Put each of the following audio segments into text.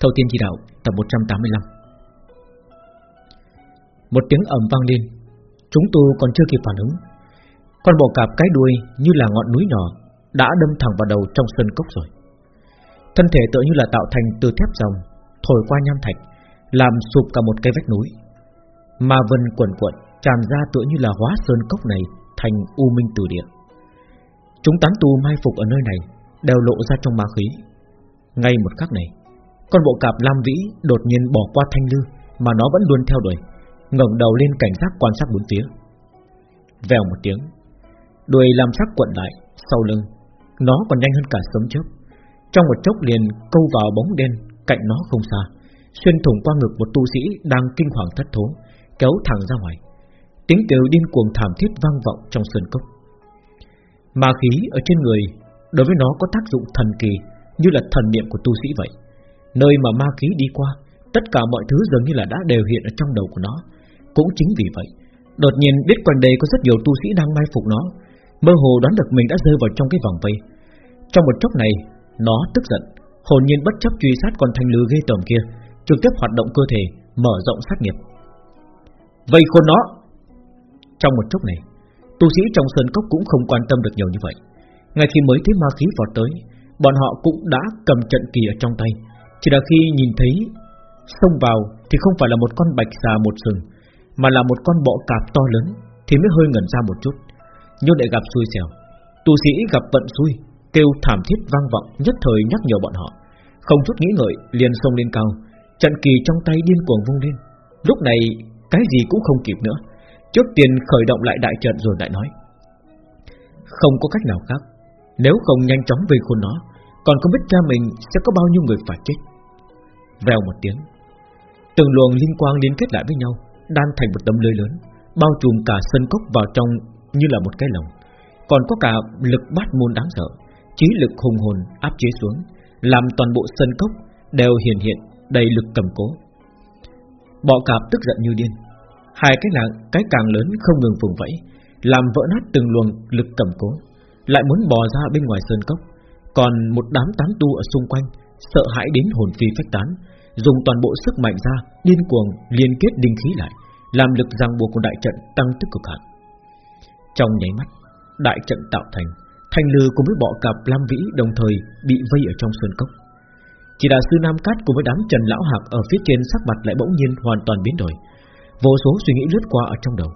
Thâu Tiên Chỉ Đạo tập 185 Một tiếng ầm vang lên Chúng tôi còn chưa kịp phản ứng. Con bò cạp cái đuôi như là ngọn núi nhỏ Đã đâm thẳng vào đầu trong sân cốc rồi. Thân thể tựa như là tạo thành từ thép rồng Thổi qua nham thạch Làm sụp cả một cây vách núi. Mà vân quẩn quẩn, tràn ra tựa như là hóa sơn cốc này Thành u minh từ địa. Chúng tán tu mai phục ở nơi này Đều lộ ra trong ma khí. Ngay một khắc này con bộ cạp Lam Vĩ đột nhiên bỏ qua thanh lư, Mà nó vẫn luôn theo đuổi, ngẩng đầu lên cảnh giác quan sát bốn phía. Vèo một tiếng, Đuôi làm sắc quận lại Sau lưng. Nó còn nhanh hơn cả sớm chớp Trong một chốc liền câu vào bóng đen Cạnh nó không xa, Xuyên thủng qua ngực một tu sĩ đang kinh hoàng thất thố, Kéo thẳng ra ngoài. Tiếng kêu điên cuồng thảm thiết vang vọng trong sườn cốc. Ma khí ở trên người Đối với nó có tác dụng thần kỳ, Như là thần niệm của tu sĩ vậy. Nơi mà ma khí đi qua, Tất cả mọi thứ dường như là đã đều hiện ở trong đầu của nó. Cũng chính vì vậy, Đột nhiên biết quanh đây có rất nhiều tu sĩ đang mai phục nó. Mơ hồ đoán được mình đã rơi vào trong cái vòng vây. Trong một chốc này, Nó tức giận, Hồn nhiên bất chấp truy sát con thanh lư gây tởm kia, Trực tiếp hoạt động cơ thể, Mở rộng sát nghiệp. Vây khôn nó! Trong một chốc này, Tu sĩ trong sơn cốc cũng không quan tâm được nhiều như vậy. Ngay khi mới thấy ma khí vọt tới, Bọn họ cũng đã cầm trận kỳ ở trong tay. Chỉ là khi nhìn thấy, Xông vào thì không phải là một con bạch xà một sừng, Mà là một con bọ cạp to lớn Thì mới hơi ngẩn ra một chút. Nhưng lại gặp xui xẻo. Tu sĩ gặp vận xui, Kêu thảm thiết vang vọng, nhất thời nhắc nhở bọn họ. Không chút nghĩ ngợi, liền xông lên cao Trận kỳ trong tay điên cuồng vung lên. Lúc này, cái gì cũng không kịp nữa. Trước tiên khởi động lại đại trận rồi lại nói. Không có cách nào khác. Nếu không nhanh chóng về khuôn nó, Còn không biết cha mình sẽ có bao nhiêu người phải chết. Vèo một tiếng. Từng luồng linh quang liên kết lại với nhau, Đan thành một tấm lưới lớn, Bao trùm cả sân cốc vào trong Như là một cái lồng. Còn có cả lực bát môn đáng sợ, Trí lực hùng hồn áp chế xuống, Làm toàn bộ sân cốc đều hiện hiện Đầy lực cầm cố. Bọ cạp tức giận như điên, Hai cái là cái càng lớn không ngừng vùng vẫy, Làm vỡ nát từng luồng lực cầm cố, Lại muốn bò ra bên ngoài sơn cốc. Còn một đám tán tu ở xung quanh, Sợ hãi đến hồn phi phách tán Dùng toàn bộ sức mạnh ra, Điên cuồng liên kết đinh khí lại, Làm lực ràng buộc của đại trận tăng tức cực hạn. Trong nháy mắt, Đại trận tạo thành Thanh lư cùng với bọ cạp Lam Vĩ đồng thời Bị vây ở trong sơn cốc. Chỉ là sư Nam Cát cùng với đám Trần Lão Hạc Ở phía trên sắc mặt lại bỗng nhiên hoàn toàn biến đổi, Vô số suy nghĩ lướt qua ở trong đầu.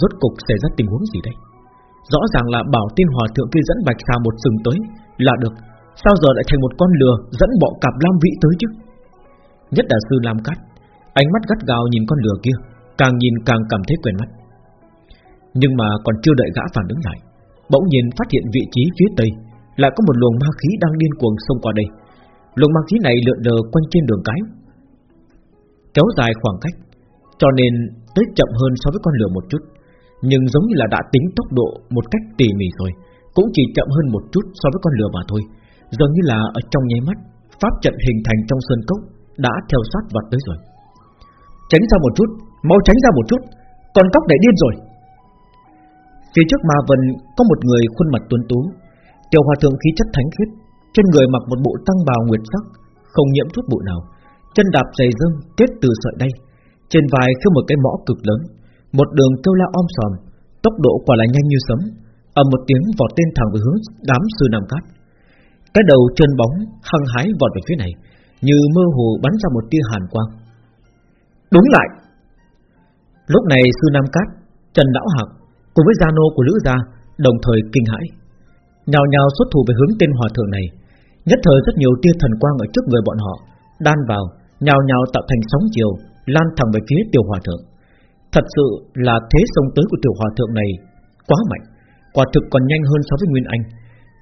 Rốt cục xảy ra tình huống gì đây? Rõ ràng là bảo tiên hòa thượng kia dẫn bạch xà một sừng tới Là được Sao giờ lại thành một con lừa Dẫn bọn cạp Lam Vĩ tới chứ? Nhất là sư Lam Cát Ánh mắt gắt gao nhìn con lừa kia Càng nhìn càng cảm thấy quen mắt. Nhưng mà còn chưa đợi gã phản ứng lại Bỗng nhiên phát hiện vị trí phía tây Lại có một luồng ma khí đang điên cuồng xông qua đây. Luồng ma khí này lượn lờ quanh trên đường cái kéo dài khoảng cách, cho nên tới chậm hơn so với con lửa một chút, nhưng giống như là đã tính tốc độ một cách tỉ mỉ rồi, cũng chỉ chậm hơn một chút so với con lửa mà thôi, dường như là ở trong nháy mắt, pháp trận hình thành trong sơn cốc đã theo sát vặt tới rồi. Tránh ra một chút, mau tránh ra một chút, con cóc để điên rồi. Phía trước Ma Vân có một người khuôn mặt tuấn tú, tiểu hòa thượng khí chất thánh khiết, trên người mặc một bộ tăng bào nguyệt sắc, không nhiễm chút bụi nào chân đạp giày dâm kết từ sợi đây trên vai khiêu một cái mõ cực lớn, một đường kêu la om sòm, tốc độ quả là nhanh như sấm, ầm một tiếng vọt tên thẳng về hướng đám sư nam cát. Cái đầu chân bóng hăng hái vọt về phía này, như mơ hồ bắn ra một tia hàn quang. Đúng lại. Lúc này sư nam cát, Trần lão hạc cùng với gia nô của lữ gia đồng thời kinh hãi, nhào nhào xuất thủ về hướng tên hòa thượng này. Nhất thời rất nhiều tia thần quang ở trước người bọn họ đan vào nhào nhào tạo thành sóng chiều lan thẳng về phía tiểu hòa thượng. Thật sự là thế sông tới của tiểu hòa thượng này quá mạnh, quả thực còn nhanh hơn so với Nguyên Anh.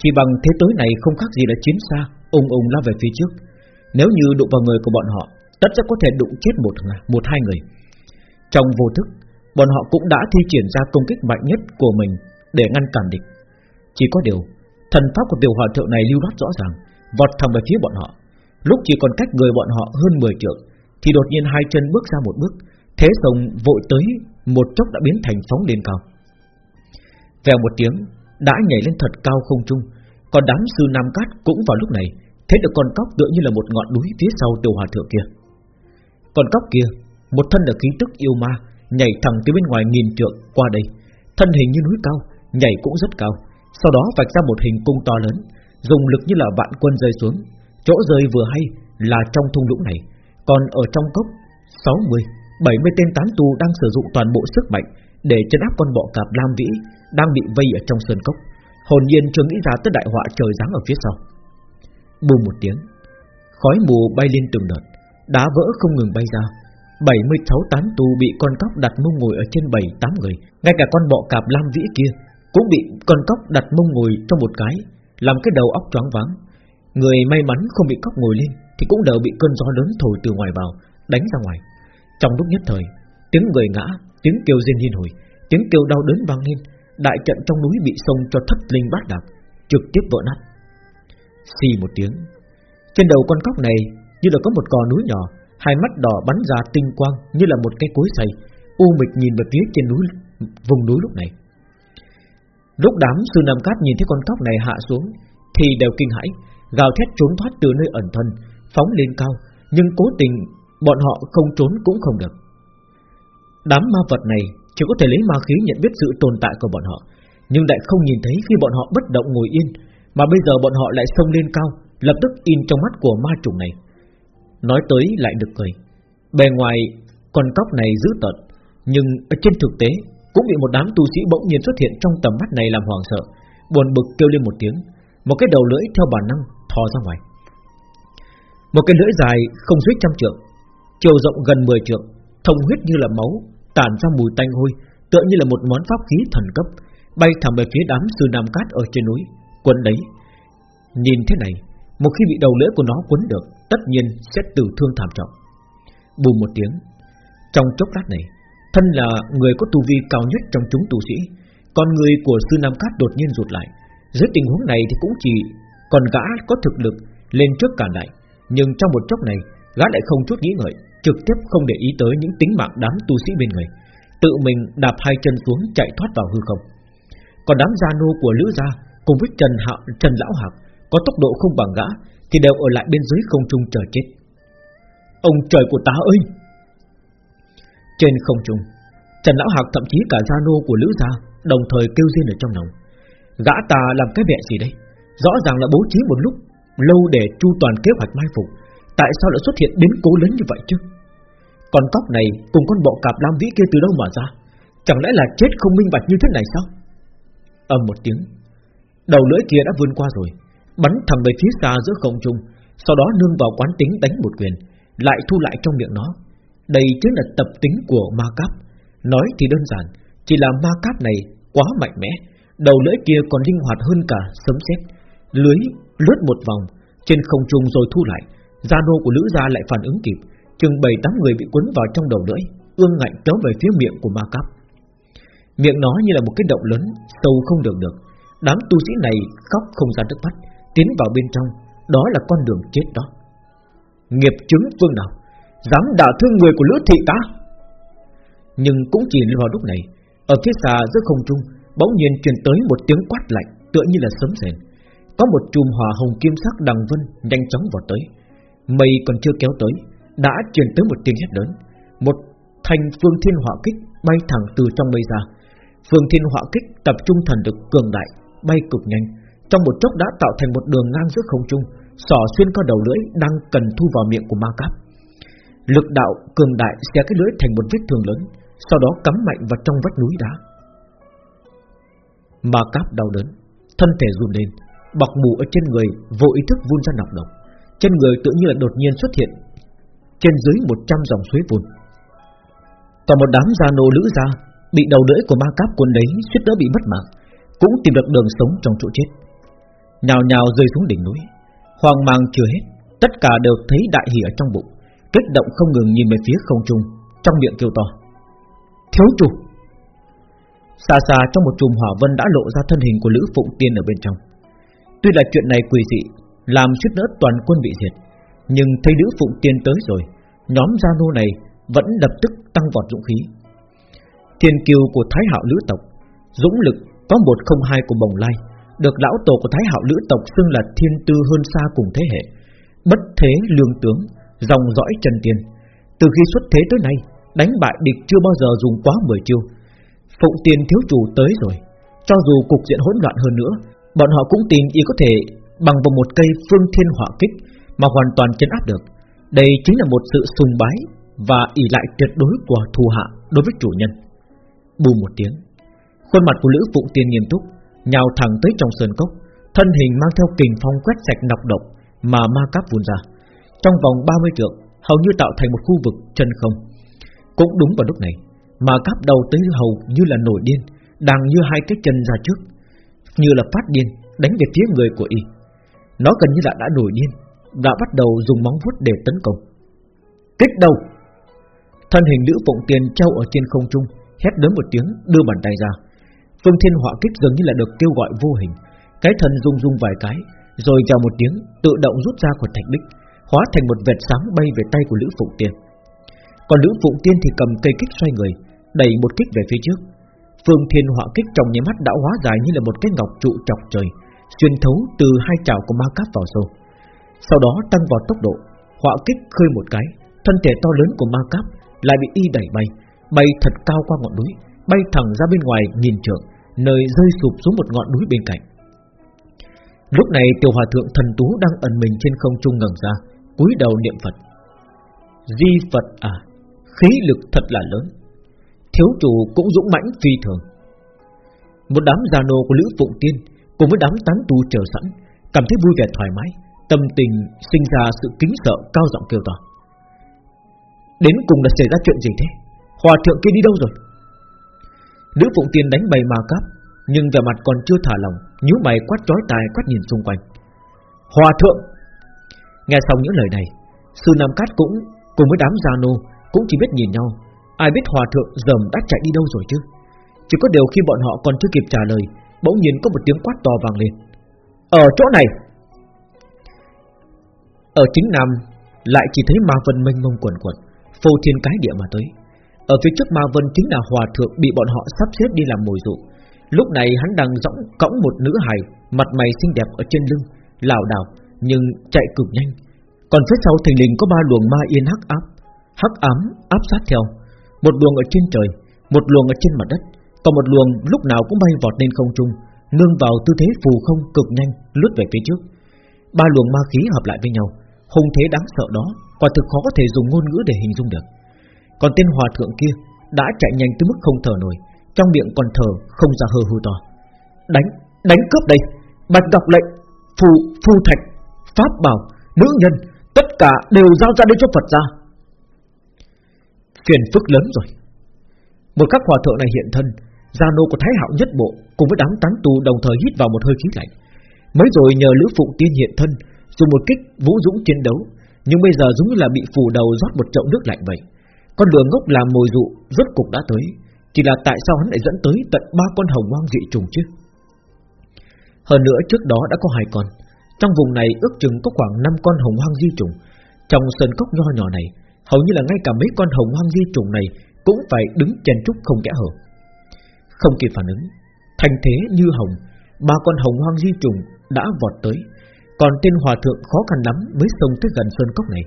Chỉ bằng thế tối này không khác gì là chiến xa, ung ung lao về phía trước. Nếu như đụng vào người của bọn họ, tất sẽ có thể đụng chết một một hai người. Trong vô thức, bọn họ cũng đã thi triển ra công kích mạnh nhất của mình để ngăn cản địch. Chỉ có điều, thần pháp của tiểu hòa thượng này lưu loát rõ ràng, vọt thẳng về phía bọn họ. Lúc chỉ còn cách người bọn họ hơn 10 trượng Thì đột nhiên hai chân bước ra một bước Thế sông vội tới Một chốc đã biến thành phóng lên cao Vèo một tiếng đã nhảy lên thật cao không trung. Còn đám sư Nam Cát cũng vào lúc này Thấy được con cóc tựa như là một ngọn núi phía sau tiểu hòa thượng kia. Con cóc kia Một thân là khí tức yêu ma Nhảy thẳng từ bên ngoài nghìn trượng qua đây. Thân hình như núi cao Nhảy cũng rất cao. Sau đó vạch ra một hình cung to lớn Dùng lực như là vạn quân rơi xuống. Chỗ rơi vừa hay là trong thung lũng này. Còn ở trong cốc 60, 70 tên tán tu đang sử dụng toàn bộ sức mạnh Để chân áp con bọ cạp Lam Vĩ. Đang bị vây ở trong sơn cốc. Hồn nhiên chưa nghĩ ra tới đại họa trời giáng ở phía sau. Bùm một tiếng Khói mù bay lên từng đợt Đá vỡ không ngừng bay ra. 76 tán tu bị con cóc đặt mông ngồi ở trên 7-8 người Ngay cả con bọ cạp lam vĩ kia Cũng bị con cóc đặt mông ngồi trong một cái Làm cái đầu óc choáng váng. Người may mắn không bị cóc ngồi lên Thì cũng đều bị cơn gió lớn thổi từ ngoài vào Đánh ra ngoài. Trong lúc nhất thời Tiếng người ngã, tiếng kêu rên hiên hồi Tiếng kêu đau đớn vang lên. Đại trận trong núi bị sông cho thất linh bát đạp, Trực tiếp vỡ nát. Xì một tiếng, Trên đầu con cóc này như là có một cò núi nhỏ, Hai mắt đỏ bắn ra tinh quang Như là một cái cối xay, U mịch nhìn về phía trên núi, Vùng núi lúc này. Lúc đám sư Nam Cát nhìn thấy con cóc này hạ xuống, Thì đều kinh hãi, Gào thét trốn thoát từ nơi ẩn thân, Phóng lên cao, Nhưng cố tình bọn họ không trốn cũng không được. Đám ma vật này chỉ có thể lấy ma khí nhận biết sự tồn tại của bọn họ. Nhưng lại không nhìn thấy khi bọn họ bất động ngồi yên. Mà bây giờ bọn họ lại xông lên cao, Lập tức in trong mắt của ma trùng này. Nói tới lại được cười. Bề ngoài, con cóc này dữ tợn, Nhưng ở trên thực tế, Cũng bị một đám tu sĩ bỗng nhiên xuất hiện Trong tầm mắt này làm hoảng sợ, Buồn bực kêu lên một tiếng. Một cái đầu lưỡi theo bản năng thò ra ngoài. Một cái lưỡi dài không dưới trăm trượng, Chiều rộng gần 10 trượng, Thông huyết như là máu Tản ra mùi tanh hôi Tựa như là một món pháp khí thần cấp Bay thẳng về phía đám sư Nam Cát ở trên núi Quân đấy Nhìn thế này Một khi bị đầu lưỡi của nó quấn được tất nhiên sẽ tử thương thảm trọng. Bùm một tiếng, trong chốc lát này, thân là người có tu vi cao nhất trong chúng tu sĩ, con người của sư Nam Cát đột nhiên rụt lại. Dưới tình huống này thì cũng chỉ còn gã có thực lực lên trước cản lại, nhưng trong một chốc này, gã lại không chút nghĩ ngợi, trực tiếp không để ý tới những tính mạng đám tu sĩ bên người, tự mình đạp hai chân xuống chạy thoát vào hư không. Còn đám gia nô của Lữ gia cùng với Trần Hạo, Trần Lão Hạc có tốc độ không bằng gã, thì đều ở lại bên dưới không trung chờ chết. Ông trời của ta ơi! Trên không trung, Trần Lão Hạc thậm chí cả gia nô của Lữ gia đồng thời kêu riêng ở trong lòng. Gã ta làm cái vẻ gì đây? Rõ ràng là bố trí một lúc lâu để chu toàn kế hoạch mai phục, tại sao lại xuất hiện biến cố lớn như vậy chứ? Con cóc này cùng con bọ cạp lam vĩ kia từ đâu mà ra? Chẳng lẽ là chết không minh bạch như thế này sao? Âm một tiếng, đầu lưỡi kia đã vươn qua rồi, bắn thẳng về phía xa giữa không trung, sau đó nương vào quán tính đánh một quyền, lại thu lại trong miệng nó. Đây chính là tập tính của ma cáp. Nói thì đơn giản, chỉ là ma cáp này quá mạnh mẽ, đầu lưỡi kia còn linh hoạt hơn cả sấm sét. Lưới lướt một vòng trên không trung rồi thu lại, gia nô của lữ gia lại phản ứng kịp, chừng bảy tám người bị cuốn vào trong đầu lưỡi, ương ngạnh kéo về phía miệng của ma cáp. Miệng nó như là một cái động lớn, sâu không được được. Đám tu sĩ này khóc không ra nước mắt, tiến vào bên trong, đó là con đường chết đó. Nghiệp chứng phương nào, dám đả thương người của lữ thị ta? Nhưng cũng chỉ vào lúc này, ở phía xa giữa không trung, bỗng nhiên truyền tới một tiếng quát lạnh, tựa như là sấm sền. Có một chùm hỏa hồng kim sắc đằng vân nhanh chóng vào tới. Mây còn chưa kéo tới, đã truyền tới một tiếng hét lớn. Một thành phương thiên hỏa kích bay thẳng từ trong mây ra. Phương thiên hỏa kích tập trung thần lực cường đại, bay cực nhanh, trong một chốc đã tạo thành một đường ngang giữa không trung, xỏ xuyên qua đầu lưỡi đang cần thu vào miệng của ma cáp. Lực đạo cường đại xé cái lưỡi thành một vết thương lớn, sau đó cắm mạnh vào trong vách núi đá. Ma cáp đau đớn, thân thể run lên, bọc mù ở trên người vô ý thức vun ra nọc độc, trên người tự như là đột nhiên xuất hiện trên dưới 100 dòng suối vùn. Còn một đám gia nô lữ gia bị đầu lưỡi của ma cáp quân đấy suýt nữa bị mất mạng, cũng tìm được đường sống trong chỗ chết nhào nhào rơi xuống đỉnh núi. Hoang mang chưa hết, tất cả đều thấy đại hỉ ở trong bụng, kích động không ngừng nhìn về phía không trung, trong miệng kêu to: "Thiếu chủ!" Xa xa trong một chùm hỏa vân đã lộ ra thân hình của Lữ Phụng Tiên ở bên trong. Tuy là chuyện này quỷ dị, làm suýt nữa toàn quân bị diệt, nhưng thấy nữ Phụng Tiên tới rồi, nhóm gia nô này vẫn lập tức tăng vọt dũng khí. Thiên kiều của Thái Hạo Lữ tộc, dũng lực có một không hai của Bồng Lai, được lão tổ của Thái Hạo Lữ tộc xưng là thiên tư hơn xa cùng thế hệ, Bất thế lương tướng Dòng dõi trần tiên Từ khi xuất thế tới nay Đánh bại địch chưa bao giờ dùng quá 10 chiêu Phụng tiền thiếu chủ tới rồi Cho dù cục diện hỗn loạn hơn nữa Bọn họ cũng tin y có thể Bằng vào một cây phương thiên hỏa kích mà hoàn toàn chấn áp được. Đây chính là một sự sùng bái Và ỷ lại tuyệt đối của thù hạ Đối với chủ nhân. Bù một tiếng, Khuôn mặt của Lữ Phụng Tiên nghiêm túc, Nhào thẳng tới trong sơn cốc, Thân hình mang theo kình phong quét sạch nọc độc Mà ma cáp vun ra. Trong vòng 30 trượng, Hầu như tạo thành một khu vực chân không. Cũng đúng vào lúc này, ma cáp đầu tới hầu như là nổi điên, Đang như hai cái chân ra trước, Như là phát điên Đánh về phía người của y. Nó gần như là đã nổi điên đã bắt đầu dùng móng vuốt để tấn công. Kích đầu Thân hình nữ phụng tiền treo ở trên không trung, Hét lớn một tiếng, đưa bàn tay ra. Phương Thiên Họa Kích dường như là được kêu gọi vô hình. Cái thần rung rung vài cái, Rồi chào một tiếng, tự động rút ra khỏi thạch bích Hóa thành một vệt sáng bay về tay của Lữ Phụng Tiên. Còn Lữ Phụng Tiên thì cầm cây kích xoay người, Đẩy một kích về phía trước. Phương Thiên Họa Kích trong nháy mắt đã hóa dài như là một cái ngọc trụ chọc trời, Xuyên thấu từ hai chảo của ma cáp vào sâu. Sau đó tăng vào tốc độ Họa Kích khơi một cái Thân thể to lớn của ma cáp lại bị y đẩy bay Bay thật cao qua ngọn núi Bay thẳng ra bên ngoài nhìn trượng nơi rơi sụp xuống một ngọn núi bên cạnh. Lúc này tiểu hòa thượng thần tú đang ẩn mình trên không trung ngẩng ra, cúi đầu niệm Phật. Di Phật à, khí lực thật là lớn. Thiếu chủ cũng dũng mãnh phi thường. Một đám già nô của Lữ Phụng Tiên cùng với đám tán tu chờ sẵn, cảm thấy vui vẻ thoải mái, tâm tình sinh ra sự kính sợ cao giọng kêu to. Đến cùng là xảy ra chuyện gì thế? Hòa thượng kia đi đâu rồi? Nữ Phụng Tiên đánh bày ma cáp, Nhưng vẻ mặt còn chưa thả lòng nhíu mày quát chói tai quát nhìn xung quanh Hòa thượng Nghe xong những lời này, Sư Nam Cát cũng, cùng với đám gia nô Cũng chỉ biết nhìn nhau Ai biết hòa thượng dầm đã chạy đi đâu rồi chứ Chỉ có điều khi bọn họ còn chưa kịp trả lời, Bỗng nhiên có một tiếng quát to vang lên Ở chỗ này ở chính Nam Lại chỉ thấy ma vân mênh mông quần quần Phô thiên cái địa mà tới ở phía trước Ma Vân chính là hòa thượng bị bọn họ sắp xếp đi làm mồi dụ. Lúc này hắn đang dõng cõng một nữ hài, mặt mày xinh đẹp ở trên lưng, lảo đảo nhưng chạy cực nhanh. Còn phía sau thình lình có ba luồng ma yên hắc áp, hắc ám áp sát theo. Một luồng ở trên trời, một luồng ở trên mặt đất, còn một luồng lúc nào cũng bay vọt lên không trung, nương vào tư thế phù không cực nhanh lướt về phía trước. Ba luồng ma khí hợp lại với nhau, hung thế đáng sợ đó, quả thực khó có thể dùng ngôn ngữ để hình dung được. Còn tên hòa thượng kia Đã chạy nhanh tới mức không thở nổi Trong miệng còn thở không ra hơ hư to. Đánh, đánh cướp đây Bạch đọc lệnh, phù, phù thạch Pháp bảo, nữ nhân Tất cả đều giao ra đây cho Phật ra Phiền phức lớn rồi. Một các hòa thượng này hiện thân Gia nô của Thái Hạo nhất bộ Cùng với đám tán tu đồng thời hít vào một hơi khí lạnh. Mới rồi nhờ Lữ Phụng Tiên hiện thân Dùng một kích vũ dũng chiến đấu, Nhưng bây giờ giống như là bị phủ đầu rót một chậu nước lạnh vậy. Con đường ngốc làm mồi dụ Rốt cục đã tới, Chỉ là tại sao hắn lại dẫn tới tận ba con hồng hoang dị trùng chứ? Hơn nữa trước đó đã có hai con, Trong vùng này ước chừng có khoảng 5 con hồng hoang di trùng. Trong sân cốc nho nhỏ này, Hầu như là ngay cả mấy con hồng hoang di trùng này Cũng phải đứng chen trúc không kẽ hở. Không kịp phản ứng Thành thế như hồng, Ba con hồng hoang di trùng đã vọt tới. Còn tên hòa thượng khó khăn lắm Mới xông tới gần sơn cốc này.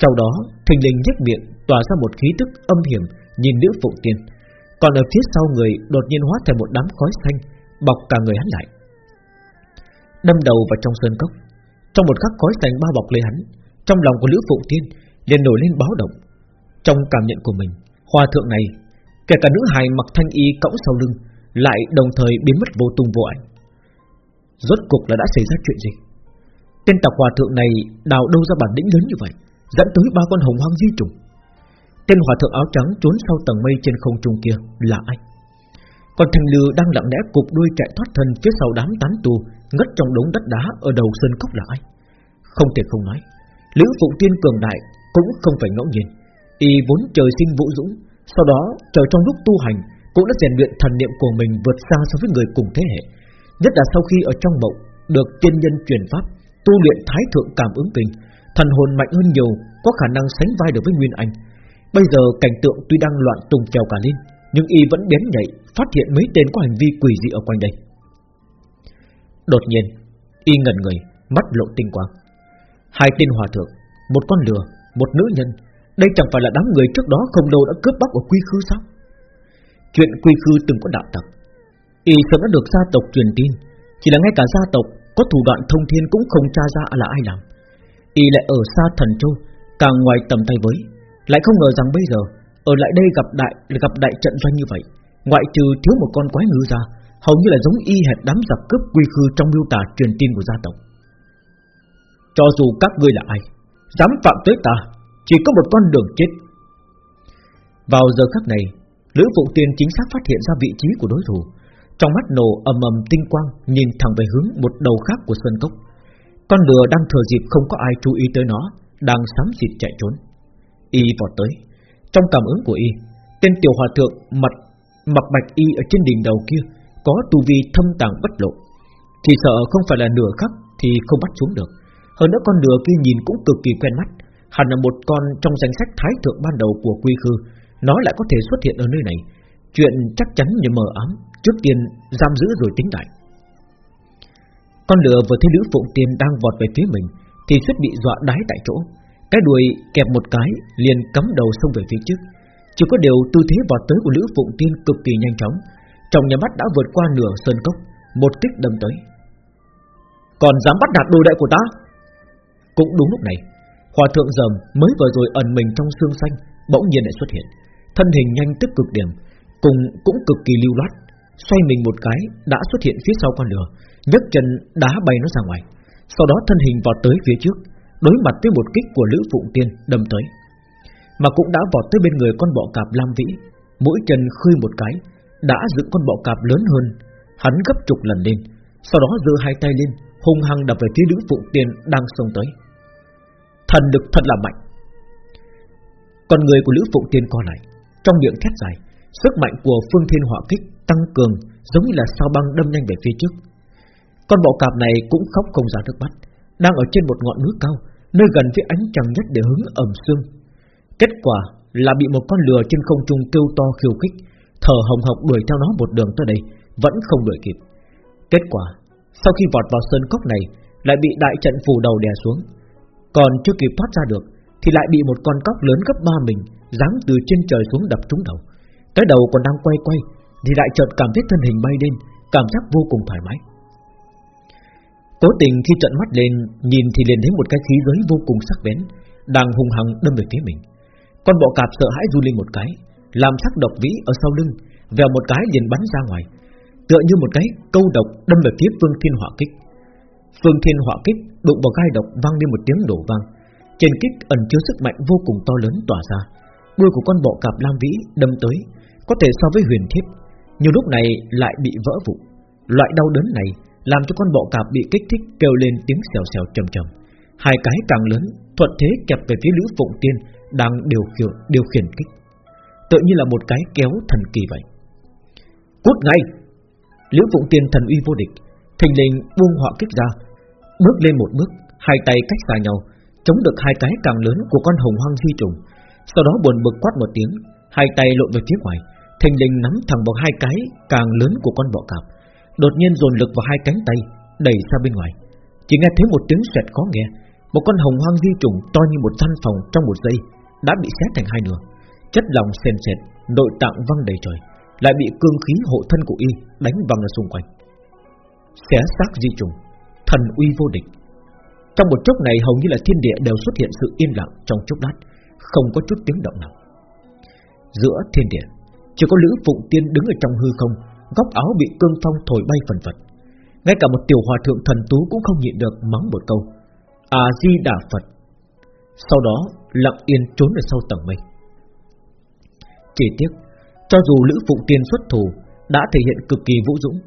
Sau đó, thình lình nhếch miệng, Tỏa ra một khí tức âm hiểm, Nhìn nữ phụ tiên. Còn ở phía sau người đột nhiên hóa thành một đám khói xanh, Bọc cả người hắn lại. Đâm đầu vào trong sơn cốc. Trong một khắc khói xanh bao bọc lấy hắn, Trong lòng của nữ Phụ Tiên liền nổi lên báo động. Trong cảm nhận của mình, Hòa thượng này, Kể cả nữ hài mặc thanh y cõng sau lưng, Lại đồng thời biến mất vô tung vô ảnh. Rốt cuộc là đã xảy ra chuyện gì? Tên tộc hòa thượng này đào đâu ra bản lĩnh lớn như vậy dẫn tới ba con hồng hoang di trùng. Tên hòa thượng áo trắng trốn sau tầng mây trên không trung kia là ai? Còn thành lừa đang lặng lẽ cục đuôi chạy thoát thân phía sau đám tán tù ngất trong đống đất đá ở đầu sơn cốc là ai? Không thể không nói, Lữ phụ Tiên cường đại cũng không phải ngẫu nhiên. Y vốn trời sinh vũ dũng, sau đó trời trong lúc tu hành cũng đã rèn luyện thần niệm của mình vượt xa so với người cùng thế hệ. Nhất là sau khi ở trong mộng được tiên nhân truyền pháp tu luyện thái thượng cảm ứng kinh Thần hồn mạnh hơn nhiều Có khả năng sánh vai được với Nguyên Anh. Bây giờ cảnh tượng tuy đang loạn tung trèo cả lên Nhưng y vẫn bén nhạy Phát hiện mấy tên có hành vi quỷ dị ở quanh đây. Đột nhiên Y ngẩn người Mắt lộ tinh quang. Hai tên hòa thượng Một con lừa, một nữ nhân Đây chẳng phải là đám người trước đó không lâu đã cướp bóc ở quy khư sao? Chuyện quy khư từng có đạo tặc. Y sớm đã được gia tộc truyền tin Chỉ là ngay cả gia tộc có thủ đoạn thông thiên cũng không tra ra là ai làm. Y lại ở xa thần châu, Càng ngoài tầm tay với. Lại không ngờ rằng bây giờ, Ở lại đây gặp đại gặp đại trận doanh như vậy, Ngoại trừ thiếu một con quái ngư ra, Hầu như là giống y hệt đám giặc cướp quy khư Trong miêu tả truyền tin của gia tộc. Cho dù các ngươi là ai, Dám phạm tới ta, Chỉ có một con đường chết. Vào giờ khắc này, Lữ Phụng Tiên chính xác phát hiện ra vị trí của đối thủ trong mắt nổ ầm ầm tinh quang Nhìn thẳng về hướng một đầu khác của Sơn Cốc. Con lừa đang thừa dịp không có ai chú ý tới nó Đang sám xịt chạy trốn. Y vọt tới. Trong cảm ứng của Y Tên tiểu hòa thượng mặt mặc bạch y ở trên đỉnh đầu kia có tu vi thâm tàng bất lộ, chỉ sợ không phải là nửa khắc thì không bắt xuống được. Hơn nữa con lừa kia nhìn cũng cực kỳ quen mắt, hẳn là một con trong danh sách thái thượng ban đầu của quy khư, nó lại có thể xuất hiện ở nơi này. Chuyện chắc chắn như mờ ám, trước tiên giam giữ rồi tính lại. Con lừa vừa thấy Lữ Phụng Tiên đang vọt về phía mình, thì suýt bị dọa đái tại chỗ. Cái đuôi kẹp một cái liền cắm đầu xông về phía trước. Chỉ có điều tư thế vọt tới của Lữ Phụng Tiên cực kỳ nhanh chóng. Trong nhà mắt đã vượt qua nửa sơn cốc Một kích đâm tới. Còn dám bắt đạt đồ đại của ta? Cũng đúng lúc này Hòa thượng dầm mới vừa rồi ẩn mình trong xương xanh Bỗng nhiên lại xuất hiện. Thân hình nhanh tức cực điểm Cùng cũng cực kỳ lưu loát. Xoay mình một cái đã xuất hiện phía sau con lửa nhấc chân đá bay nó ra ngoài Sau đó thân hình vọt tới phía trước Đối mặt với một kích của Lữ Phụng Tiên đâm tới mà cũng đã vọt tới bên người con bọ cạp Lam Vĩ, mỗi chân khơi một cái, đã dựng con bọ cạp lớn hơn, hắn gấp chục lần lên, sau đó giơ hai tay lên, hung hăng đập về phía Lữ Phụng Tiên đang xông tới. Thần lực thật là mạnh. Con người của Lữ Phụng Tiên co lại, trong miệng thét dài, sức mạnh của Phương Thiên Hỏa Kích tăng cường, giống như là sao băng đâm nhanh về phía trước. Con bọ cạp này cũng khóc không ra nước mắt, đang ở trên một ngọn núi cao, nơi gần với ánh trăng nhất để hứng ẩm sương Kết quả là bị một con lừa trên không trung kêu to khiêu khích, thở hồng hộc đuổi theo nó một đường tới đây, vẫn không đuổi kịp. Kết quả, sau khi vọt vào sơn cốc này, lại bị đại trận phủ đầu đè xuống, còn chưa kịp thoát ra được, thì lại bị một con cóc lớn gấp ba mình giáng từ trên trời xuống đập trúng đầu. Cái đầu còn đang quay quay, thì đại chợt cảm thấy thân hình bay lên, cảm giác vô cùng thoải mái. Cố tình khi trận mắt lên, nhìn thì liền thấy một cái khí giới vô cùng sắc bén, đang hung hăng đâm về phía mình. Con bọ cạp sợ hãi du lên một cái Làm sắc độc vĩ ở sau lưng Vèo một cái liền bắn ra ngoài Tựa như một cái câu độc đâm về phía phương thiên hỏa kích Phương thiên hỏa kích đụng vào gai độc vang lên một tiếng đổ vang Trên kích ẩn chứa sức mạnh vô cùng to lớn tỏa ra Đuôi của con bọ cạp lam vĩ đâm tới Có thể so với huyền thiếp nhưng lúc này lại bị vỡ vụn Loại đau đớn này làm cho con bọ cạp bị kích thích kêu lên tiếng xèo xèo trầm trầm Hai cái càng lớn thuận thế kẹp về phía Lữ Phụng Tiên đang điều khiển điều khiển kích, tự như là một cái kéo thần kỳ vậy. Cút ngay! Lữ Phụng Tiên thần uy vô địch, thình lình buông họa kích ra, bước lên một bước, hai tay cách xa nhau, chống được hai cái càng lớn của con hồng hoang di trùng. Sau đó buồn bực quát một tiếng, hai tay lộn về phía ngoài, thình lình nắm thẳng vào hai cái càng lớn của con bọ cạp, đột nhiên dồn lực vào hai cánh tay, đẩy ra bên ngoài. Chỉ nghe thấy một tiếng sẹt khó nghe, một con hồng hoang di trùng to như một căn phòng trong một giây đã bị xé thành hai nửa, chất lỏng sền sệt, nội tạng văng đầy trời, lại bị cương khí hộ thân của y đánh văng ra xung quanh. Xé xác di trùng, thần uy vô địch. Trong một chốc này hầu như là thiên địa đều xuất hiện sự yên lặng trong chốc lát, không có chút tiếng động nào. Giữa thiên địa, chỉ có Lữ Phụng Tiên đứng ở trong hư không, góc áo bị cương phong thổi bay phần phật. Ngay cả một tiểu hòa thượng thần tú cũng không nhịn được mắng một câu: A Di Đà Phật. Sau đó lặng yên trốn ở sau tầng mây. Chỉ tiếc, cho dù Lữ Phụng Tiên xuất thủ đã thể hiện cực kỳ vũ dũng,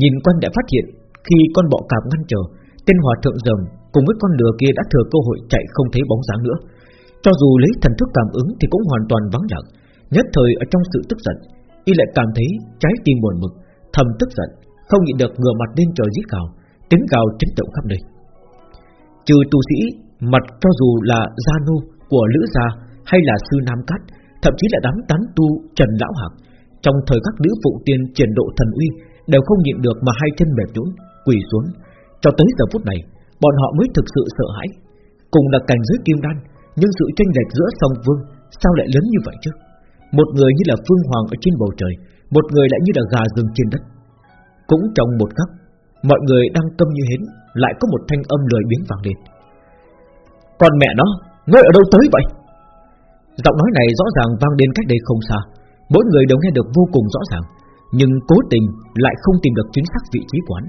nhìn quanh đã phát hiện khi con bọ cạp ngăn trở, tên hòa thượng rồng cùng với con lừa kia đã thừa cơ hội chạy không thấy bóng dáng nữa. Cho dù lấy thần thức cảm ứng thì cũng hoàn toàn vắng lặng, nhất thời ở trong sự tức giận, y lại cảm thấy trái tim buồn bực, thầm tức giận, không nhịn được ngửa mặt lên trời giết gào, tiếng gào chấn động khắp nơi. Trừ tu sĩ mặt cho dù là gia nô của Lữ Gia hay là Sư Nam Cát, thậm chí là đám tán tu Trần Lão Hạc, trong thời các nữ phụ tiên triển độ thần uy đều không nhịn được mà hai chân mệt nhũn quỳ xuống. Cho tới giờ phút này, bọn họ mới thực sự sợ hãi. Cùng là cảnh giới kim đan Nhưng sự tranh lệch giữa song vương Sao lại lớn như vậy chứ một người như là phương hoàng ở trên bầu trời Một người lại như là gà rừng trên đất. Cũng trong một khắc Mọi người đang tâm như hến Lại có một thanh âm lười biếng vang lên. Còn mẹ nó Ngươi ở đâu tới vậy? Giọng nói này rõ ràng vang đến cách đây không xa Mỗi người đều nghe được vô cùng rõ ràng Nhưng cố tình lại không tìm được chính xác vị trí quán.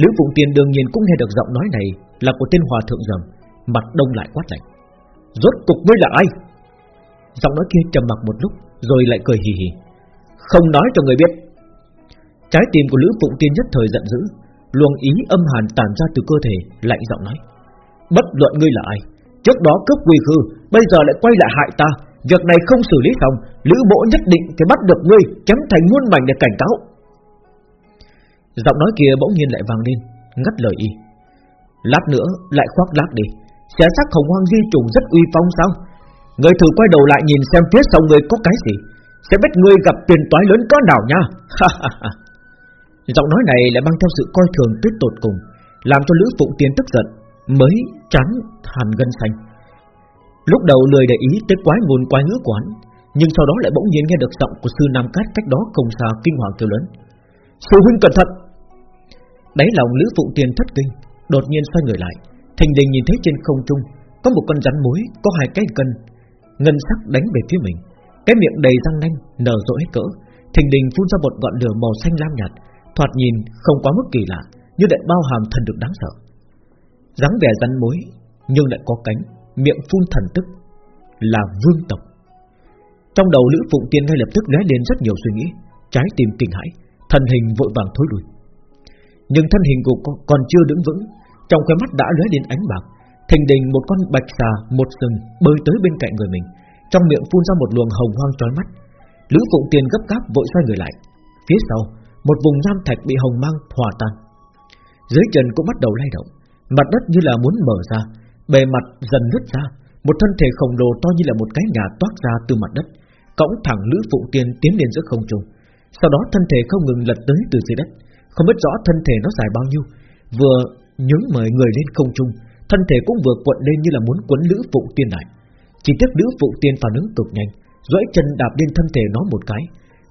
Lữ Phụng Tiên đương nhiên cũng nghe được giọng nói này Là của tên hòa thượng rầm, Mặt đông lại quát lạnh. Rốt cục ngươi là ai? Giọng nói kia trầm mặc một lúc, Rồi lại cười hì hì. Không nói cho người biết. Trái tim của Lữ Phụng Tiên nhất thời giận dữ, Luồng ý âm hàn tản ra từ cơ thể, Lạnh giọng nói. Bất luận ngươi là ai, Trước đó cướp quỳ khư, Bây giờ lại quay lại hại ta. Việc này không xử lý xong, Lữ bộ nhất định phải bắt được ngươi, Chém thành muôn mảnh để cảnh cáo. Giọng nói kia bỗng nhiên lại vang lên, Ngắt lời y. Lát nữa lại khoác lác đi, Xé xác hồng hoang di trùng rất uy phong sao? Người thử quay đầu lại nhìn xem phía sau người có cái gì, Sẽ biết người gặp tiền toái lớn có nào nha. Giọng nói này lại mang theo sự coi thường tuyết tột cùng, Làm cho Lữ Phụng Tiên tức giận, Mới chán hàn gân xanh. Lúc đầu lười để ý tới quái ngôn quái ngữ quán Nhưng sau đó lại bỗng nhiên nghe được giọng của sư Nam Cát cách đó không xa kinh hoàng kêu lớn. Sư huynh cẩn thận! Đáy lòng Lữ Phụng Tiên thất kinh, Đột nhiên xoay người lại, Thình đình nhìn thấy trên không trung Có một con rắn mối có hai cái cân Ngân sắc đánh về phía mình. Cái miệng đầy răng nanh, nở rộ hết cỡ. Thình đình phun ra một ngọn lửa màu xanh lam nhạt, Thoạt nhìn không quá mức kỳ lạ Như lại bao hàm thần được đáng sợ. Dáng vẻ rắn mối, Nhưng lại có cánh, Miệng phun thần tức, Là vương tộc. Trong đầu Lữ Phụng Tiên ngay lập tức lóe lên rất nhiều suy nghĩ, Trái tim kinh hãi Thần hình vội vàng thối lùi Nhưng thân hình của con, còn chưa đứng vững, Trong khóe mắt đã lóe lên ánh bạc Thình đình một con bạch xà, Một sừng bơi tới bên cạnh người mình. Trong miệng phun ra một luồng hồng hoang trói mắt. Lữ Phụng tiền gấp gáp vội xoay người lại. Phía sau, Một vùng nham thạch bị hồng mang hòa tan. Dưới chân cũng bắt đầu lay động. Mặt đất như là muốn mở ra. Bề mặt dần nứt ra. Một thân thể khổng lồ to như là một cái nhà toát ra từ mặt đất. Cõng thẳng Lữ Phụng tiền tiến lên giữa không trung. Sau đó thân thể không ngừng lật tới từ dưới đất. Không biết rõ thân thể nó dài bao nhiêu. Vừa nhướng mời người lên không trung. Thân thể cũng vừa cuộn lên như là muốn quấn Lữ Phụng Tiên lại. Chỉ tiếc Lữ Phụng Tiên phản ứng cực nhanh, duỗi chân đạp lên thân thể nó một cái.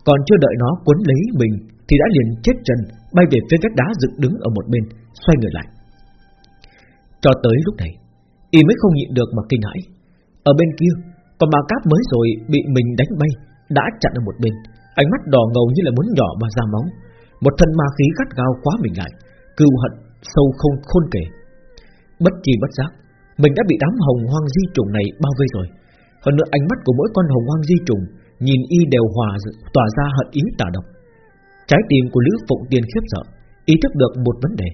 Còn chưa đợi nó quấn lấy mình, Thì đã liền chết chân, Bay về phía vách đá dựng đứng ở một bên, Xoay người lại. Cho tới lúc này, Y mới không nhịn được mà kinh hãi. Ở bên kia Còn bà cáp mới rồi bị mình đánh bay, Đã chặn ở một bên. Ánh mắt đỏ ngầu như là muốn nhỏ mà ra máu. Một thân ma khí gắt gao quá mình lại, Cừu hận sâu không khôn kể. Bất chi bất giác. Mình đã bị đám hồng hoang di trùng này bao vây rồi. Hơn nữa, ánh mắt của mỗi con hồng hoang di trùng Nhìn y đều hòa tỏa ra hận ý tà độc. Trái tim của Lữ Phụng Tiên khiếp sợ, Ý thức được một vấn đề.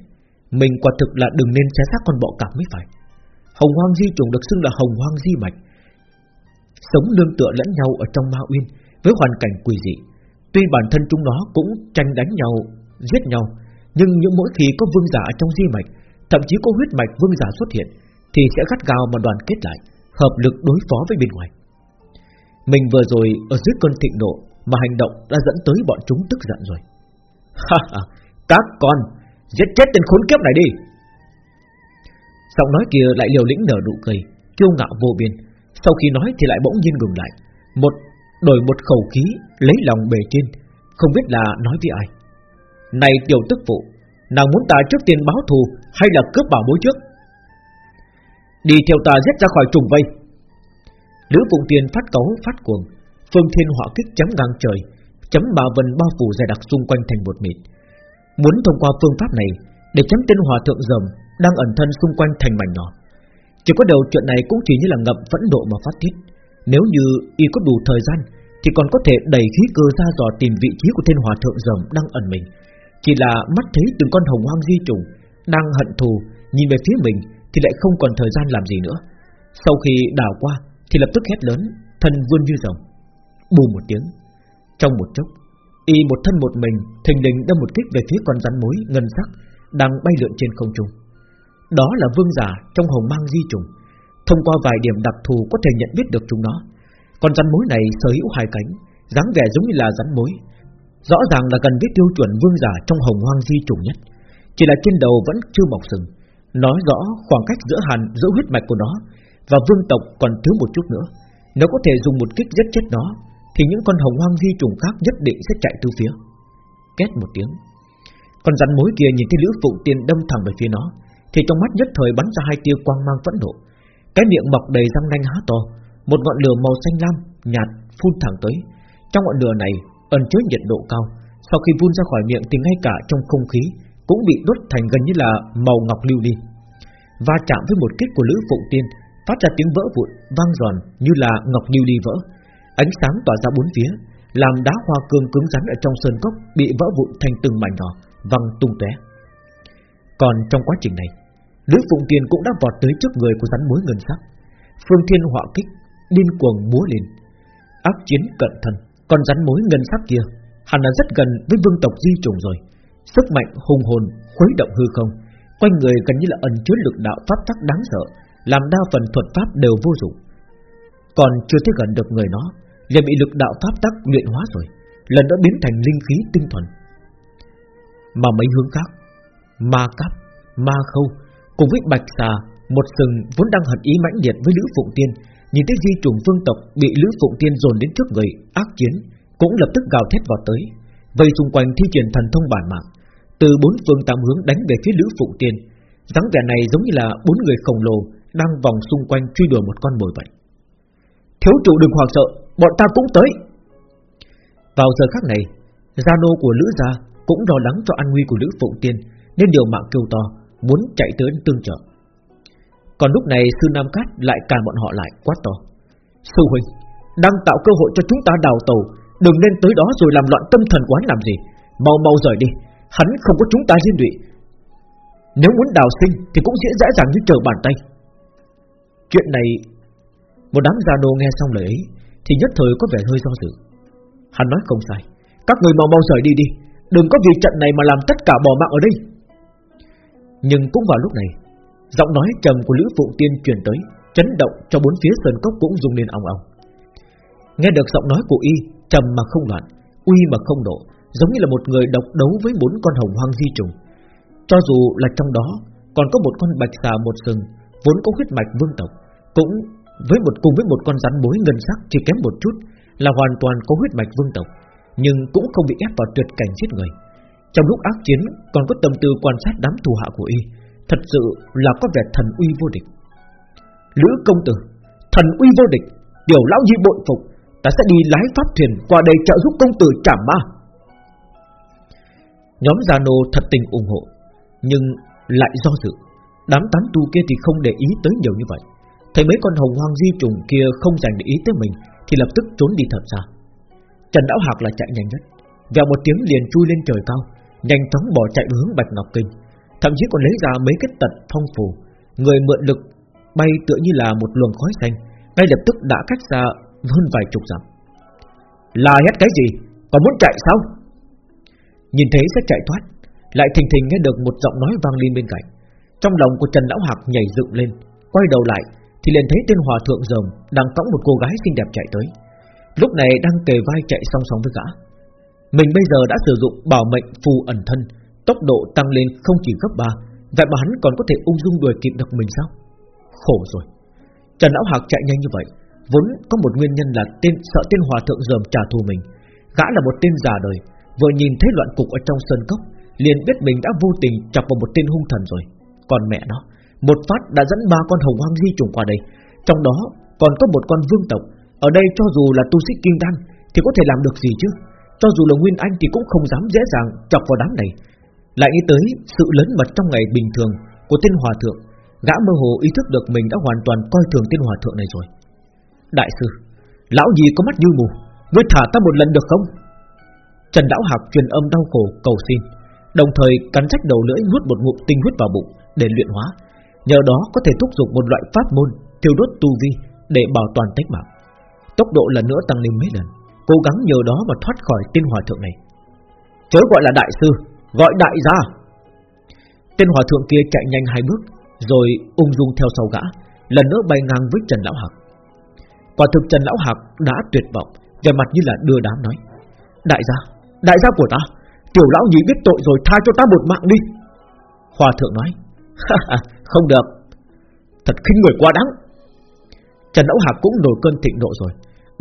Mình quả thực là đừng nên xé xác con bọ cạp mới phải. Hồng hoang di trùng được xưng là hồng hoang di mạch, Sống nương tựa lẫn nhau ở trong ma uyên Với hoàn cảnh quỷ dị. Tuy bản thân chúng nó cũng tranh đánh nhau, Giết nhau, Nhưng những mỗi khi có vương giả trong di mạch Thậm chí có huyết mạch vương giả xuất hiện, Thì sẽ gắt gao mà đoàn kết lại, Hợp lực đối phó với bên ngoài. Mình vừa rồi ở dưới cơn thịnh nộ Mà hành động đã dẫn tới bọn chúng tức giận rồi. Ha ha, Các con, Giết chết tên khốn kiếp này đi. Giọng nói kia lại liều lĩnh nở nụ cười, Kiêu ngạo vô biên. Sau khi nói thì lại bỗng nhiên ngừng lại, Một, đổi một khẩu khí, Lấy lòng bề trên, Không biết là nói với ai. Này tiểu tức phụ, Nàng muốn ta trước tiên báo thù hay là cướp bảo bối trước Đi theo ta giết ra khỏi trùng vây Lữ Phụng Tiên phát cấu phát cuồng Phương Thiên hỏa kích chấm ngang trời Chấm bà vần bao phủ dày đặc xung quanh thành một mịt Muốn thông qua phương pháp này Để chấm tên hòa thượng dầm đang ẩn thân xung quanh thành mảnh nhỏ. Chỉ có đầu chuyện này cũng chỉ như là ngậm phẫn độ mà phát tiết. Nếu như y có đủ thời gian, thì còn có thể đẩy khí cơ ra dò tìm vị trí của thiên hòa thượng rầm đang ẩn mình. Chỉ là mắt thấy từng con hồng hoang di trùng đang hận thù nhìn về phía mình thì lại không còn thời gian làm gì nữa. Sau khi đảo qua thì lập tức hét lớn, thân vươn như rồng. Bù một tiếng, trong một chốc, y một thân một mình thình lình đâm một kích về phía con rắn mối ngân sắc đang bay lượn trên không trung. Đó là vương giả trong hồng mang di trùng Thông qua vài điểm đặc thù có thể nhận biết được chúng nó Con rắn mối này sở hữu hai cánh dáng vẻ giống như là rắn mối Rõ ràng là gần với tiêu chuẩn vương giả trong hồng hoang di trùng nhất chỉ là trên đầu vẫn chưa mọc sừng. Nói rõ khoảng cách giữa hàn giữa huyết mạch của nó Và vương tộc còn thiếu một chút nữa. Nếu có thể dùng một kích giết chết nó, Thì những con hồng hoang di trùng khác nhất định sẽ chạy từ phía. Két một tiếng. Con rắn mối kia nhìn thấy Lữ Phụng Tiên đâm thẳng về phía nó, Thì trong mắt nhất thời bắn ra hai tia quang mang phẫn nộ. Cái miệng mọc đầy răng nanh há to, Một ngọn lửa màu xanh lam, nhạt, phun thẳng tới. Trong ngọn lửa này ẩn chứa nhiệt độ cao. Sau khi phun ra khỏi miệng thì ngay cả trong không khí cũng bị đốt thành gần như là màu ngọc lưu ly và chạm với một kích của Lữ Phụng Tiên, Phát ra tiếng vỡ vụn, vang giòn như là ngọc lưu ly vỡ. Ánh sáng tỏa ra bốn phía, Làm đá hoa cương cứng rắn ở trong sơn cốc Bị vỡ vụn thành từng mảnh nhỏ, Văng tung tóe. Còn trong quá trình này, Lữ Phụng Tiên cũng đã vọt tới trước người của rắn mối ngân sắc. Phương Thiên họa kích, Điên cuồng múa lên. Ác chiến cận thân Còn rắn mối ngân sắc kia, Hẳn là rất gần với vương tộc di trùng rồi. Sức mạnh hùng hồn khuấy động hư không Quanh người gần như là ẩn chứa lực đạo pháp tắc đáng sợ Làm đa phần thuật pháp đều vô dụng. Còn chưa tới gần được người nó liền bị lực đạo pháp tắc luyện hóa rồi Lần đó biến thành linh khí tinh thuần. Mà mấy hướng khác Ma cáp, ma khâu Cùng với bạch xà Một sừng vốn đang hận ý mãnh liệt với Lữ Phụng Tiên Nhìn thấy di trùng phương tộc Bị Lữ Phụng Tiên dồn đến trước người Ác chiến cũng lập tức gào thét vào tới. Vây xung quanh thi triển thần thông bản mạng. Từ bốn phương tám hướng đánh về phía Lữ Phụng Tiên, dáng vẻ này giống như là bốn người khổng lồ Đang vòng xung quanh truy đuổi một con mồi vậy Thiếu chủ đừng hoảng sợ, Bọn ta cũng tới. Vào giờ khắc này Gia nô của Lữ Gia cũng lo lắng cho an nguy của Lữ Phụng Tiên, Nên điều mạng kêu to, Muốn chạy tới tương trợ. Còn lúc này Sư Nam Cát lại càn bọn họ lại, quát to. Sư Huynh, Đang tạo cơ hội cho chúng ta đào tàu Đừng nên tới đó rồi làm loạn tâm thần quán làm gì. Mau mau rời đi. Hắn không có chúng ta liên lụy. Nếu muốn đào sinh thì cũng dễ dễ dàng như trở bàn tay. Chuyện này, Một đám gia nô nghe xong lời ấy Thì nhất thời có vẻ hơi do dự. Hắn nói không sai. Các người mau mau rời đi đi. Đừng có vì trận này mà làm tất cả bỏ mạng ở đây. Nhưng cũng vào lúc này, Giọng nói trầm của Lữ phụ Tiên truyền tới, Chấn động cho bốn phía sơn cốc cũng rung lên ong ong. Nghe được giọng nói của y trầm mà không loạn, uy mà không độ, giống như là một người độc đấu với bốn con hồng hoang di trùng. Cho dù là trong đó còn có một con bạch xà một sừng vốn có huyết mạch vương tộc, cũng với một cùng với một con rắn mối ngân sắc chỉ kém một chút là hoàn toàn có huyết mạch vương tộc, nhưng cũng không bị ép vào tuyệt cảnh giết người. Trong lúc ác chiến còn có tâm tư quan sát đám thù hạ của y, thật sự là có vẻ thần uy vô địch. Lữ công tử, thần uy vô địch, tiểu lão nhi bội phục, Ta sẽ đi lái pháp thuyền qua đây trợ giúp công tử trảm ma. Nhóm gia nô thật tình ủng hộ, Nhưng lại do dự. Đám tán tu kia thì không để ý tới nhiều như vậy. Thấy mấy con hồng hoang di trùng kia không dành để ý tới mình, Thì lập tức trốn đi thật xa. Trần Đạo Hạc là chạy nhanh nhất. Vào một tiếng liền chui lên trời cao, Nhanh chóng bỏ chạy hướng Bạch Ngọc Kinh. Thậm chí còn lấy ra mấy cái tật phong phù. Người mượn lực bay tựa như là một luồng khói xanh. Ngay lập tức đã cách xa hơn vài chục dặm. Là hét cái gì? Còn muốn chạy sao? Nhìn thấy sẽ chạy thoát, lại thình thình nghe được một giọng nói vang lên bên cạnh. Trong lòng của Trần Lão Hạc nhảy dựng lên, quay đầu lại thì liền thấy tên hòa thượng rồng đang cõng một cô gái xinh đẹp chạy tới. Lúc này đang kề vai chạy song song với gã. Mình bây giờ đã sử dụng bảo mệnh phù ẩn thân, tốc độ tăng lên không chỉ gấp 3, vậy mà hắn còn có thể ung dung đuổi kịp được mình sao? Khổ rồi. Trần Lão Hạc chạy nhanh như vậy, Vốn có một nguyên nhân là tên, sợ tên hòa thượng dòm trả thù mình. Gã là một tên già đời, Vừa nhìn thấy loạn cục ở trong sân cốc, Liền biết mình đã vô tình chọc vào một tên hung thần rồi. Còn mẹ nó, Một phát đã dẫn ba con hồng hoang di trùng qua đây. Trong đó còn có một con vương tộc. Ở đây cho dù là tu sĩ kim đan Thì có thể làm được gì chứ? Cho dù là nguyên anh thì cũng không dám dễ dàng chọc vào đám này. Lại nghĩ tới sự lớn mật trong ngày bình thường Của tên hòa thượng, Gã mơ hồ ý thức được mình đã hoàn toàn coi thường tên hòa thượng này rồi. Đại sư, Lão gì có mắt như mù, Ngươi thả ta một lần được không? Trần Lão Hạc truyền âm đau khổ, cầu xin, Đồng thời cắn rách đầu lưỡi nuốt một ngụm tinh huyết vào bụng Để luyện hóa. Nhờ đó có thể thúc giục một loại pháp môn, Thiêu đốt tu vi để bảo toàn tính mạng. Tốc độ lần nữa tăng lên mấy lần, Cố gắng nhờ đó mà thoát khỏi tên hòa thượng này. Chớ gọi là đại sư, Gọi đại gia. Tên hòa thượng kia chạy nhanh hai bước, Rồi ung dung theo sau gã, Lần nữa bay ngang với Trần Lão Hạc. Quả thực Trần Lão Hạc đã tuyệt vọng Về mặt như là đưa đám nói. Đại gia, đại gia của ta Tiểu lão nhị biết tội rồi tha cho ta một mạng đi. Hòa thượng nói Không được. Thật khinh người quá đáng. Trần Lão Hạc cũng nổi cơn thịnh nộ rồi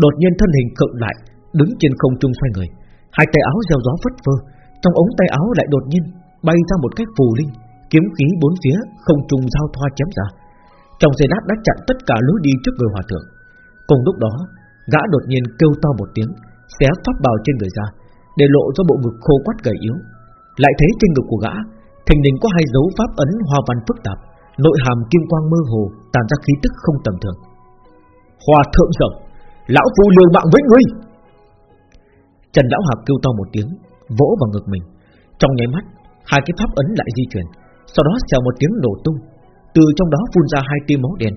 Đột nhiên thân hình cựng lại Đứng trên không trung xoay người. Hai tay áo gieo gió phất phơ Trong ống tay áo lại đột nhiên Bay ra một cách phù linh Kiếm khí bốn phía không trùng giao thoa chém ra. Trong giây lát đã chặn tất cả lối đi trước người hòa thượng. Cùng lúc đó, Gã đột nhiên kêu to một tiếng, Xé pháp bào trên người ra, Để lộ ra bộ ngực khô quắt gầy yếu. Lại thấy trên ngực của gã, Thình lình có hai dấu pháp ấn hoa văn phức tạp, Nội hàm kim quang mơ hồ Tàn ra khí tức không tầm thường. Hòa thượng rộng Lão phu liều mạng với ngươi! Trần Lão Hạc kêu to một tiếng, Vỗ vào ngực mình. Trong nháy mắt, Hai cái pháp ấn lại di chuyển, Sau đó xèo một tiếng nổ tung. Từ trong đó phun ra hai tia máu đen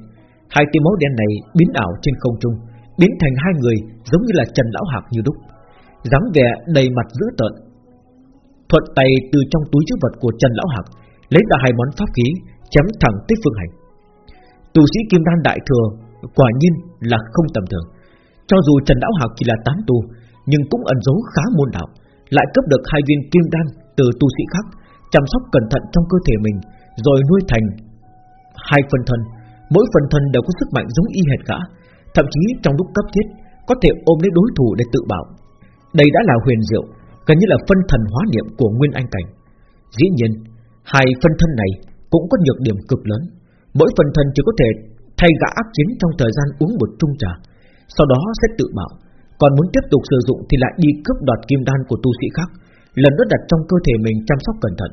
Hai tia máu đen này biến ảo trên không trung, Biến thành hai người giống như là Trần Lão Hạc như đúc dáng vẻ đầy mặt dữ tợn. Thuận tay từ trong túi chứa vật của Trần Lão Hạc, Lấy ra hai món pháp khí, Chém thẳng tới phương hành. Tu sĩ Kim Đan Đại Thừa Quả nhiên là không tầm thường. Cho dù Trần Lão Hạc chỉ là tán tu Nhưng cũng ẩn giấu khá môn đạo, Lại cấp được hai viên Kim Đan từ tu sĩ khác, Chăm sóc cẩn thận trong cơ thể mình, Rồi nuôi thành Hai phần thân. Mỗi phần thân đều có sức mạnh giống y hệt cả, Thậm chí trong lúc cấp thiết, Có thể ôm lấy đối thủ để tự bảo. Đây đã là huyền diệu, Gần như là phân thần hóa niệm của Nguyên Anh Cảnh. Dĩ nhiên, Hai phân thân này cũng có nhược điểm cực lớn. Mỗi phần thân chỉ có thể thay gã ác chiến trong thời gian uống một chung trà, Sau đó sẽ tự bảo. Còn muốn tiếp tục sử dụng thì lại đi cướp đoạt kim đan của tu sĩ khác, Lần nữa đặt trong cơ thể mình chăm sóc cẩn thận,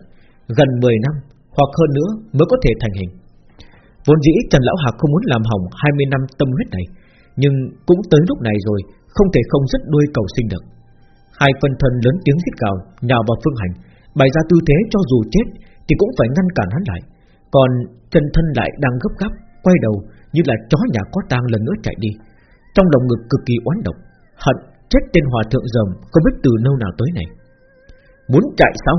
Gần 10 năm hoặc hơn nữa mới có thể thành hình. Vốn dĩ Trần Lão Hạc không muốn làm hỏng 20 năm tâm huyết này, Nhưng cũng tới lúc này rồi, Không thể không dứt đuôi cầu sinh được. Hai phân thân lớn tiếng giết gào, Nhào vào phương hành, Bày ra tư thế cho dù chết Thì cũng phải ngăn cản hắn lại. Còn chân thân lại đang gấp gáp, Quay đầu như là chó nhà có tang lần nữa chạy đi. Trong lòng ngực cực kỳ oán độc, Hận chết tên hòa thượng rồng Không biết từ lâu nào tới này. Muốn chạy sao?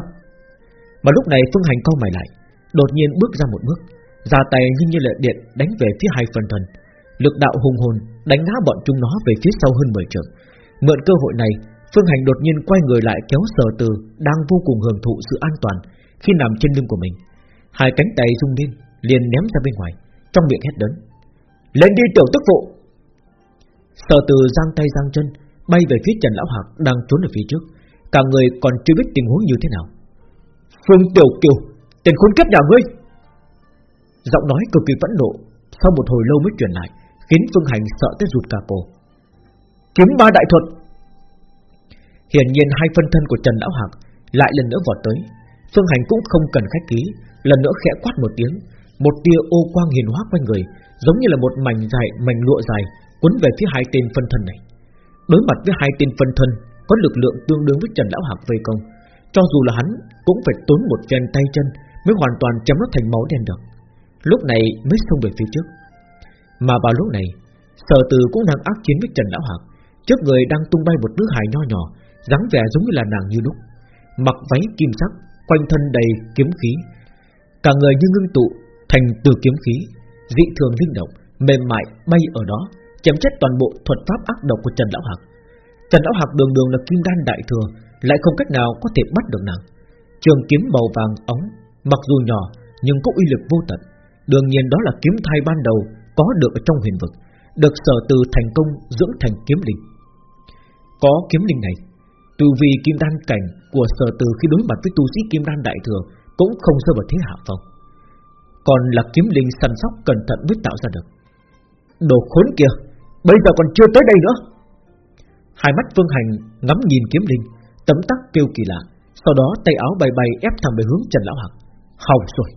Mà lúc này Phương Hành co mày lại, Đột nhiên bước ra một bước ra tay như như lệ điện đánh về phía hai phần thần. Lực đạo hùng hồn đánh ngã bọn chúng nó về phía sau hơn 10 trường Mượn cơ hội này, Phương Hành đột nhiên quay người lại kéo sở từ Đang vô cùng hưởng thụ sự an toàn Khi nằm trên lưng của mình. Hai cánh tay rung lên, liền ném ra bên ngoài, Trong miệng hét lớn. Lên đi tiểu tức phụ! Sở từ giang tay giang chân, Bay về phía Trần Lão Hạc đang trốn ở phía trước. Cả người còn chưa biết tình huống như thế nào. Phương Tiểu Kiều Tiền khốn kiếp nhà ngươi! Giọng nói cực kỳ phẫn nộ, Sau một hồi lâu mới truyền lại, Khiến Phương Hành sợ tới rụt cả cổ. Kiếm ba đại thuật! Hiển nhiên hai phân thân của Trần Lão Hạc Lại lần nữa vọt tới. Phương Hành cũng không cần khách ký Lần nữa khẽ quát một tiếng, Một tia ô quang hiền hóa quanh người, Giống như là một mảnh dài, mảnh lụa dài Quấn về phía hai tên phân thân này. Đối mặt với hai tên phân thân, Có lực lượng tương đương với Trần Lão Hạc vây công, Cho dù là hắn Cũng phải tốn một phen tay chân Mới hoàn toàn chấm nó thành máu đen được. Lúc này mới xông về phía trước. Mà vào lúc này, Sở từ cũng đang ác chiến với Trần Lão Hạc. Trước người đang tung bay một đứa hài nho nhỏ, dáng vẻ giống như là nàng như lúc. Mặc váy kim sắc, Quanh thân đầy kiếm khí. Cả người như ngưng tụ thành từ kiếm khí, Dị thường linh động, Mềm mại bay ở đó, Chém chết toàn bộ thuật pháp ác độc của Trần Lão Hạc. Trần Lão Hạc đường đường là kim đan đại thừa, Lại không cách nào có thể bắt được nàng. Trường kiếm màu vàng ống Mặc dù nhỏ nhưng có uy lực vô tận. Đương nhiên đó là kiếm thai ban đầu Có được ở trong huyền vực, Được sở từ thành công dưỡng thành kiếm linh. Có kiếm linh này, Tu vì kim đan cảnh của sở từ khi đối mặt với tu sĩ kim đan đại thừa Cũng không rơi vào thế hạ phong. Còn là kiếm linh săn sóc cẩn thận mới tạo ra được. Đồ khốn kia, Bây giờ còn chưa tới đây nữa. Hai mắt Phương Hành ngắm nhìn kiếm linh, Tấm tắc kêu kỳ lạ, Sau đó tay áo bay bay ép thẳng về hướng Trần Lão Hạc. Hỏng rồi.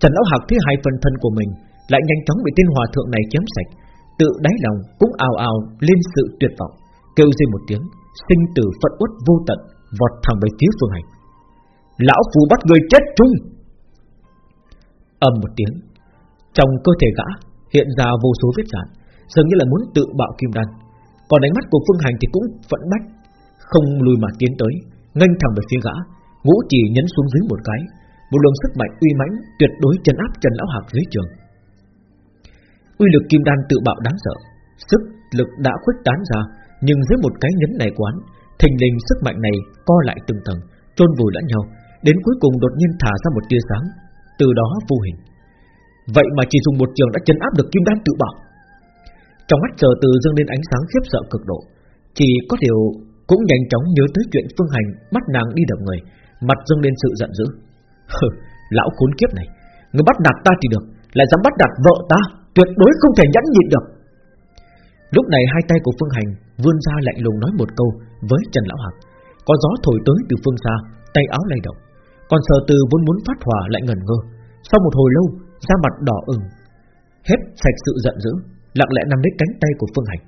Trần Lão Hạc thấy hai phần thân của mình Lại nhanh chóng bị tên hòa thượng này chém sạch Tự đáy lòng cũng ào ào lên sự tuyệt vọng Kêu dây một tiếng Sinh tử phận uất vô tận Vọt thẳng về phía phương hành. Lão phù bắt người chết chung! Ầm một tiếng Trong cơ thể gã hiện ra vô số vết rạn, Dường như là muốn tự bạo kim đan. Còn ánh mắt của phương hành thì cũng vẫn bách Không lùi mà tiến tới Nganh thẳng về phía gã Ngũ chỉ nhấn xuống dưới một cái một luồng sức mạnh uy mãnh tuyệt đối chấn áp Trần Lão Hạc dưới trường. Uy lực kim đan tự bạo đáng sợ, sức lực đã khuếch tán ra, nhưng dưới một cái nhấn này quán, thình lình sức mạnh này co lại từng tầng, trôn vùi lẫn nhau, đến cuối cùng đột nhiên thả ra một tia sáng. Từ đó vô hình Vậy mà chỉ dùng một trường đã chấn áp được kim đan tự bạo Trong mắt chờ từ dâng lên ánh sáng khiếp sợ cực độ Chỉ có điều cũng nhanh chóng nhớ tới chuyện phương hành bắt nàng đi đập người Mặt dâng lên sự giận dữ lão khốn kiếp này Người bắt đặt ta thì được Lại dám bắt đặt vợ ta Tuyệt đối không thể nhẫn nhịn được Lúc này hai tay của Phương Hành vươn ra lạnh lùng nói một câu với Trần Lão Hạc. Có gió thổi tới từ phương xa, tay áo lay động. Còn Sở Từ vốn muốn phát hỏa lại ngẩn ngơ. Sau một hồi lâu, da mặt đỏ ửng, hết sạch sự giận dữ, lặng lẽ nắm lấy cánh tay của Phương Hành.